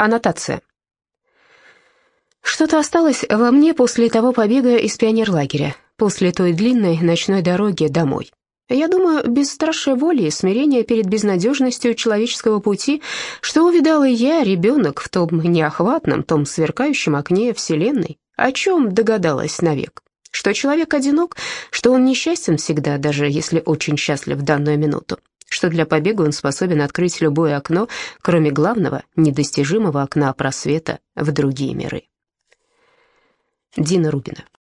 Аннотация. Что-то осталось во мне после того побега из пионерлагеря, после той длинной ночной дороги домой. Я думаю, бесстрашие воли и смирение перед безнадежностью человеческого пути, что увидала я, ребенок, в том неохватном, том сверкающем окне Вселенной, о чем догадалась навек. Что человек одинок, что он несчастен всегда, даже если очень счастлив в данную минуту. Что для побега он способен открыть любое окно, кроме главного, недостижимого окна просвета в другие миры. Дина Рубина